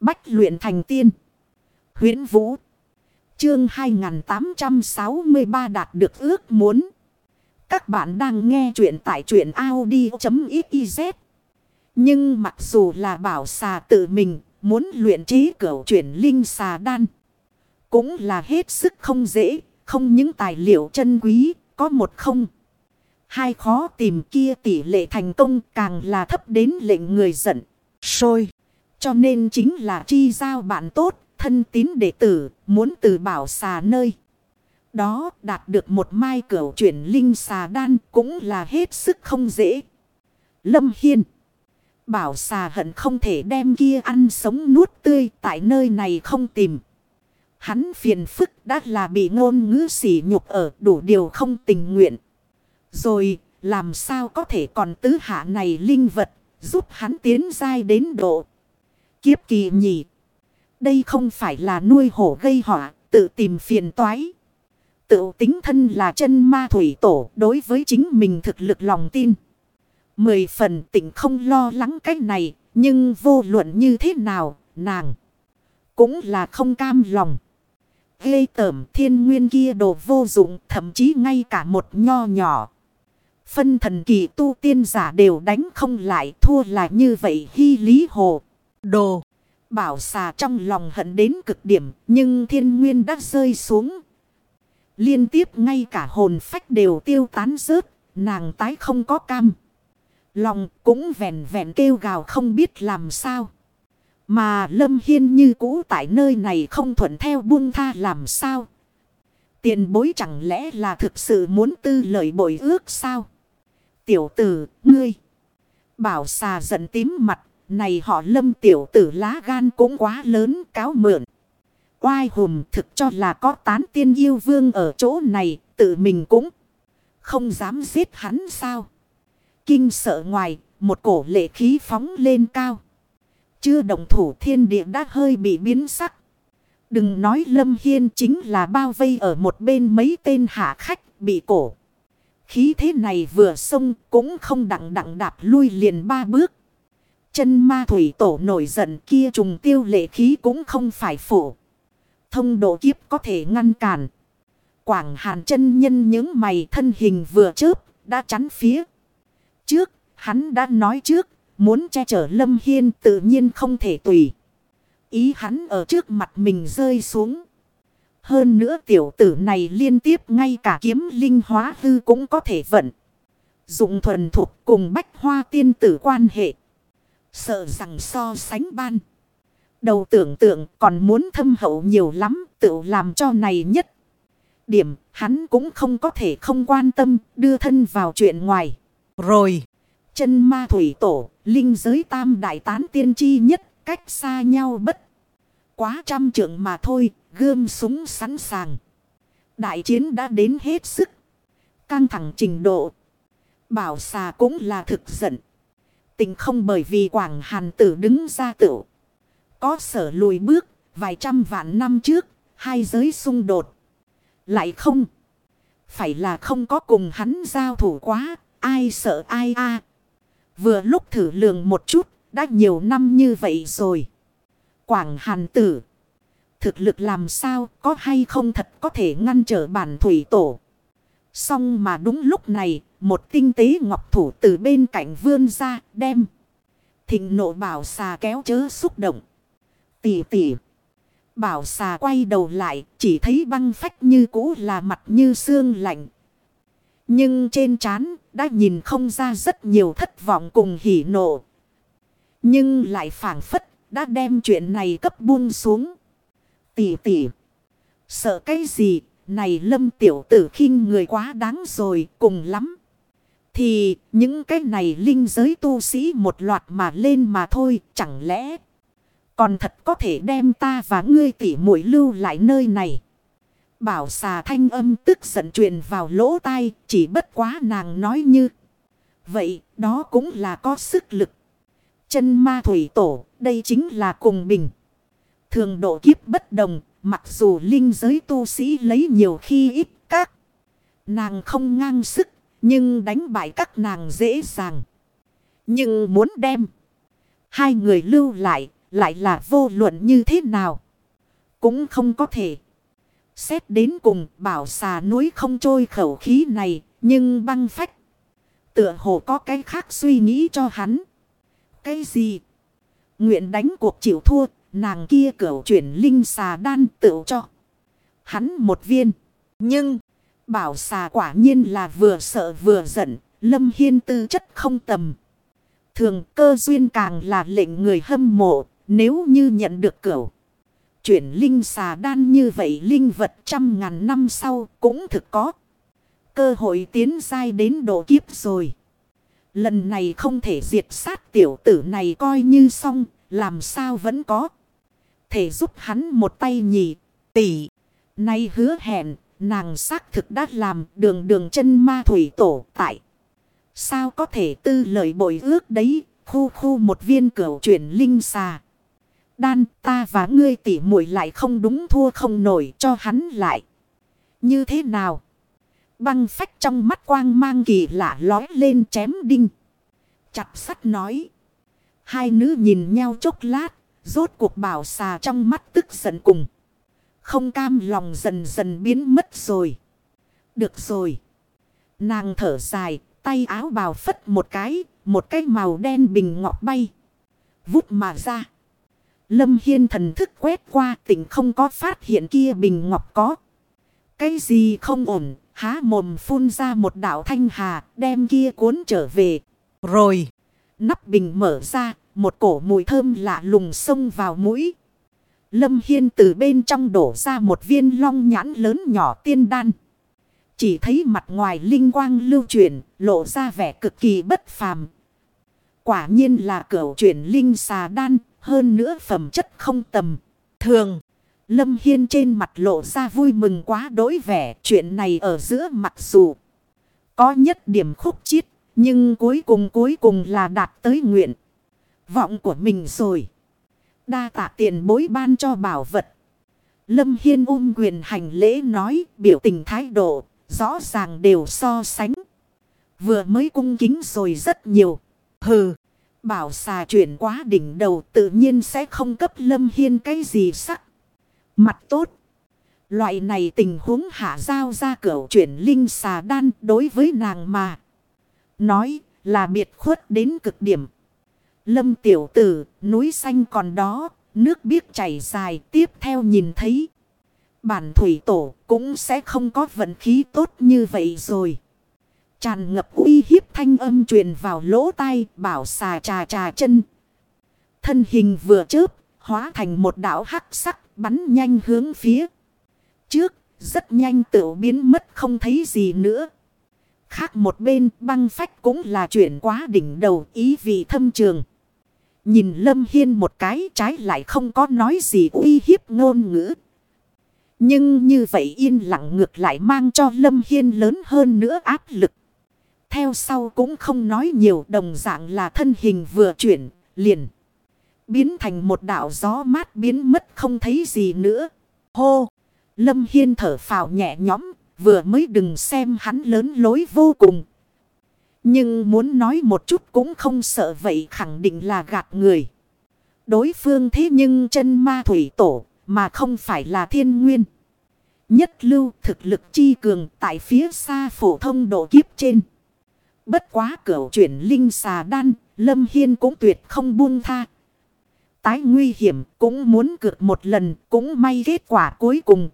Bách luyện thành tiên. huyễn Vũ. Chương 2863 đạt được ước muốn. Các bạn đang nghe truyện tại truyện Audi.xyz. Nhưng mặc dù là bảo xà tự mình muốn luyện trí cửu chuyển linh xà đan. Cũng là hết sức không dễ, không những tài liệu chân quý, có một không. Hai khó tìm kia tỷ lệ thành công càng là thấp đến lệnh người giận, sôi. Cho nên chính là chi giao bạn tốt, thân tín đệ tử, muốn từ bảo xà nơi. Đó đạt được một mai cửa chuyển linh xà đan cũng là hết sức không dễ. Lâm Hiên. Bảo xà hận không thể đem kia ăn sống nuốt tươi tại nơi này không tìm. Hắn phiền phức đã là bị ngôn ngữ sỉ nhục ở đủ điều không tình nguyện. Rồi làm sao có thể còn tứ hạ này linh vật giúp hắn tiến dai đến độ. Kiếp kỳ nhỉ. Đây không phải là nuôi hổ gây họa tự tìm phiền toái. Tự tính thân là chân ma thủy tổ đối với chính mình thực lực lòng tin. Mười phần tỉnh không lo lắng cái này, nhưng vô luận như thế nào, nàng cũng là không cam lòng. Ghê tởm thiên nguyên kia đồ vô dụng, thậm chí ngay cả một nho nhỏ. Phân thần kỳ tu tiên giả đều đánh không lại thua là như vậy hy lý hồ. Đồ. Bảo xà trong lòng hận đến cực điểm nhưng thiên nguyên đã rơi xuống. Liên tiếp ngay cả hồn phách đều tiêu tán rớt. Nàng tái không có cam. Lòng cũng vẹn vẹn kêu gào không biết làm sao. Mà Lâm Hiên như cũ tại nơi này không thuận theo buông tha làm sao. Tiền bối chẳng lẽ là thực sự muốn tư lợi bội ước sao? Tiểu tử, ngươi. Bảo xà giận tím mặt. Này họ lâm tiểu tử lá gan cũng quá lớn cáo mượn. Oai hùm thực cho là có tán tiên yêu vương ở chỗ này. Tự mình cũng không dám giết hắn sao. Kinh sợ ngoài, một cổ lệ khí phóng lên cao. Chưa đồng thủ thiên địa đã hơi bị biến sắc. Đừng nói Lâm Hiên chính là bao vây ở một bên mấy tên hạ khách bị cổ. Khí thế này vừa xông cũng không đặng đặng đạp lui liền ba bước. Chân ma thủy tổ nổi giận kia trùng tiêu lệ khí cũng không phải phủ. Thông độ kiếp có thể ngăn cản. Quảng hàn chân nhân những mày thân hình vừa chớp, đã chắn phía. Trước, hắn đã nói trước, muốn che chở lâm hiên tự nhiên không thể tùy. Ý hắn ở trước mặt mình rơi xuống. Hơn nữa tiểu tử này liên tiếp ngay cả kiếm linh hóa hư cũng có thể vận. Dụng thuần thuộc cùng bách hoa tiên tử quan hệ. Sợ rằng so sánh ban. Đầu tưởng tượng còn muốn thâm hậu nhiều lắm tự làm cho này nhất. Điểm hắn cũng không có thể không quan tâm đưa thân vào chuyện ngoài. Rồi. Chân ma thủy tổ, linh giới tam đại tán tiên chi nhất, cách xa nhau bất. Quá trăm trượng mà thôi, gươm súng sẵn sàng. Đại chiến đã đến hết sức. Căng thẳng trình độ. Bảo xà cũng là thực giận. Tình không bởi vì Quảng Hàn tử đứng ra tự Có sở lùi bước, vài trăm vạn năm trước, hai giới xung đột. Lại không. Phải là không có cùng hắn giao thủ quá, ai sợ ai a Vừa lúc thử lường một chút, đã nhiều năm như vậy rồi. Quảng Hàn tử. Thực lực làm sao, có hay không thật có thể ngăn trở bản thủy tổ. Xong mà đúng lúc này, một tinh tế ngọc thủ từ bên cạnh vươn ra, đem. Thịnh nộ bảo xà kéo chớ xúc động. Tỉ tỉ. Bảo xà quay đầu lại, chỉ thấy băng phách như cũ là mặt như xương lạnh. Nhưng trên trán đã nhìn không ra rất nhiều thất vọng cùng hỉ nộ. Nhưng lại phản phất đã đem chuyện này cấp buông xuống. Tỷ tỷ. Sợ cái gì? Này lâm tiểu tử khinh người quá đáng rồi cùng lắm. Thì những cái này linh giới tu sĩ một loạt mà lên mà thôi chẳng lẽ. Còn thật có thể đem ta và ngươi tỉ mũi lưu lại nơi này. Bảo xà thanh âm tức giận truyền vào lỗ tai, chỉ bất quá nàng nói như. Vậy, đó cũng là có sức lực. Chân ma thủy tổ, đây chính là cùng bình. Thường độ kiếp bất đồng, mặc dù linh giới tu sĩ lấy nhiều khi ít các. Nàng không ngang sức, nhưng đánh bại các nàng dễ dàng. Nhưng muốn đem hai người lưu lại lại là vô luận như thế nào. Cũng không có thể. Xét đến cùng, bảo xà núi không trôi khẩu khí này. Nhưng băng phách. Tựa hồ có cái khác suy nghĩ cho hắn. Cái gì? Nguyện đánh cuộc chịu thua. Nàng kia cửu chuyển linh xà đan tự cho. Hắn một viên. Nhưng. Bảo xà quả nhiên là vừa sợ vừa giận. Lâm Hiên tư chất không tầm. Thường cơ duyên càng là lệnh người hâm mộ. Nếu như nhận được cửu. Chuyển linh xà đan như vậy linh vật trăm ngàn năm sau cũng thực có. Cơ hội tiến dai đến độ kiếp rồi. Lần này không thể diệt sát tiểu tử này coi như xong. Làm sao vẫn có. Thể giúp hắn một tay nhỉ. Tỷ. Nay hứa hẹn. Nàng xác thực đã làm đường đường chân ma thủy tổ tại. Sao có thể tư lời bội ước đấy. Khu khu một viên cửu chuyển linh xà. Đan ta và ngươi tỉ muội lại không đúng thua không nổi cho hắn lại. Như thế nào? Băng phách trong mắt quang mang kỳ lạ lói lên chém đinh. Chặt sắt nói. Hai nữ nhìn nhau chốc lát. Rốt cuộc bảo xà trong mắt tức giận cùng. Không cam lòng dần dần biến mất rồi. Được rồi. Nàng thở dài. Tay áo bào phất một cái. Một cái màu đen bình ngọc bay. Vút mà ra. Lâm Hiên thần thức quét qua tỉnh không có phát hiện kia bình ngọc có. Cái gì không ổn, há mồm phun ra một đạo thanh hà, đem kia cuốn trở về. Rồi, nắp bình mở ra, một cổ mùi thơm lạ lùng xông vào mũi. Lâm Hiên từ bên trong đổ ra một viên long nhãn lớn nhỏ tiên đan. Chỉ thấy mặt ngoài linh quang lưu chuyển, lộ ra vẻ cực kỳ bất phàm. Quả nhiên là cửu chuyển linh xà đan, hơn nữa phẩm chất không tầm. Thường, Lâm Hiên trên mặt lộ ra vui mừng quá đối vẻ chuyện này ở giữa mặc dù có nhất điểm khúc chiết, nhưng cuối cùng cuối cùng là đạt tới nguyện vọng của mình rồi. Đa tạ tiền bối ban cho bảo vật. Lâm Hiên ôm quyền hành lễ nói biểu tình thái độ, rõ ràng đều so sánh. Vừa mới cung kính rồi rất nhiều. Hừ. Bảo xà chuyển quá đỉnh đầu tự nhiên sẽ không cấp Lâm Hiên cái gì sắc. Mặt tốt. Loại này tình huống hạ giao ra cửa chuyển linh xà đan đối với nàng mà. Nói là biệt khuất đến cực điểm. Lâm tiểu tử, núi xanh còn đó, nước biếc chảy dài tiếp theo nhìn thấy. Bản thủy tổ cũng sẽ không có vận khí tốt như vậy rồi. Tràn ngập uy hiếp thanh âm truyền vào lỗ tai bảo xà trà trà chân. Thân hình vừa chớp, hóa thành một đảo hắc sắc bắn nhanh hướng phía. Trước, rất nhanh tự biến mất không thấy gì nữa. Khác một bên băng phách cũng là chuyện quá đỉnh đầu ý vị thâm trường. Nhìn Lâm Hiên một cái trái lại không có nói gì uy hiếp ngôn ngữ. Nhưng như vậy yên lặng ngược lại mang cho Lâm Hiên lớn hơn nữa áp lực. Theo sau cũng không nói nhiều đồng dạng là thân hình vừa chuyển, liền. Biến thành một đảo gió mát biến mất không thấy gì nữa. Hô! Lâm Hiên thở phào nhẹ nhõm, vừa mới đừng xem hắn lớn lối vô cùng. Nhưng muốn nói một chút cũng không sợ vậy khẳng định là gạt người. Đối phương thế nhưng chân ma thủy tổ mà không phải là thiên nguyên. Nhất lưu thực lực chi cường tại phía xa phổ thông độ kiếp trên. Bất quá cửu chuyển linh xà đan, Lâm Hiên cũng tuyệt không buông tha. Tái nguy hiểm cũng muốn cược một lần, cũng may kết quả cuối cùng.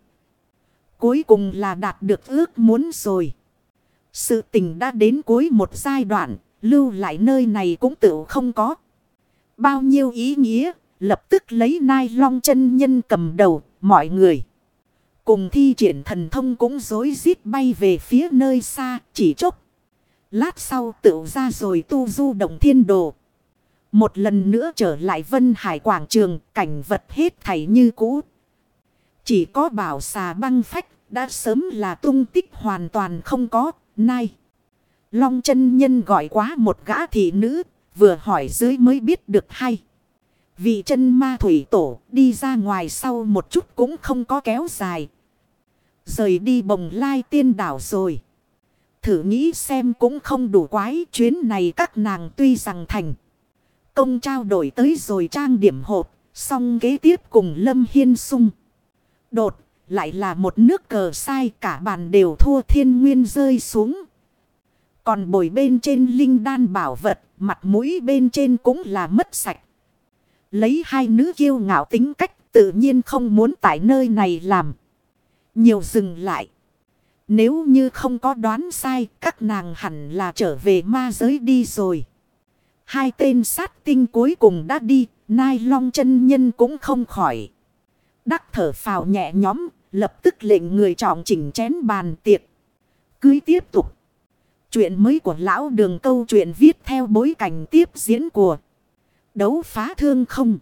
Cuối cùng là đạt được ước muốn rồi. Sự tình đã đến cuối một giai đoạn, lưu lại nơi này cũng tự không có. Bao nhiêu ý nghĩa, lập tức lấy nai long chân nhân cầm đầu, mọi người. Cùng thi triển thần thông cũng dối rít bay về phía nơi xa, chỉ chốc. Lát sau tự ra rồi tu du động thiên đồ. Một lần nữa trở lại Vân Hải Quảng Trường, cảnh vật hết thảy như cũ. Chỉ có bảo xà băng phách, đã sớm là tung tích hoàn toàn không có, nay. Long chân nhân gọi quá một gã thị nữ, vừa hỏi dưới mới biết được hay. Vị chân ma thủy tổ đi ra ngoài sau một chút cũng không có kéo dài. Rời đi bồng lai tiên đảo rồi thử nghĩ xem cũng không đủ quái chuyến này các nàng tuy rằng thành. Công trao đổi tới rồi trang điểm hộp, Xong kế tiếp cùng Lâm Hiên sung. Đột, lại là một nước cờ sai cả bàn đều thua thiên nguyên rơi xuống. Còn bồi bên trên linh đan bảo vật, mặt mũi bên trên cũng là mất sạch. Lấy hai nữ kiêu ngạo tính cách tự nhiên không muốn tại nơi này làm. Nhiều dừng lại. Nếu như không có đoán sai, các nàng hẳn là trở về ma giới đi rồi. Hai tên sát tinh cuối cùng đã đi, nai long chân nhân cũng không khỏi. Đắc thở phào nhẹ nhóm, lập tức lệnh người trọng chỉnh chén bàn tiệc. Cưới tiếp tục. Chuyện mới của lão đường câu chuyện viết theo bối cảnh tiếp diễn của đấu phá thương không.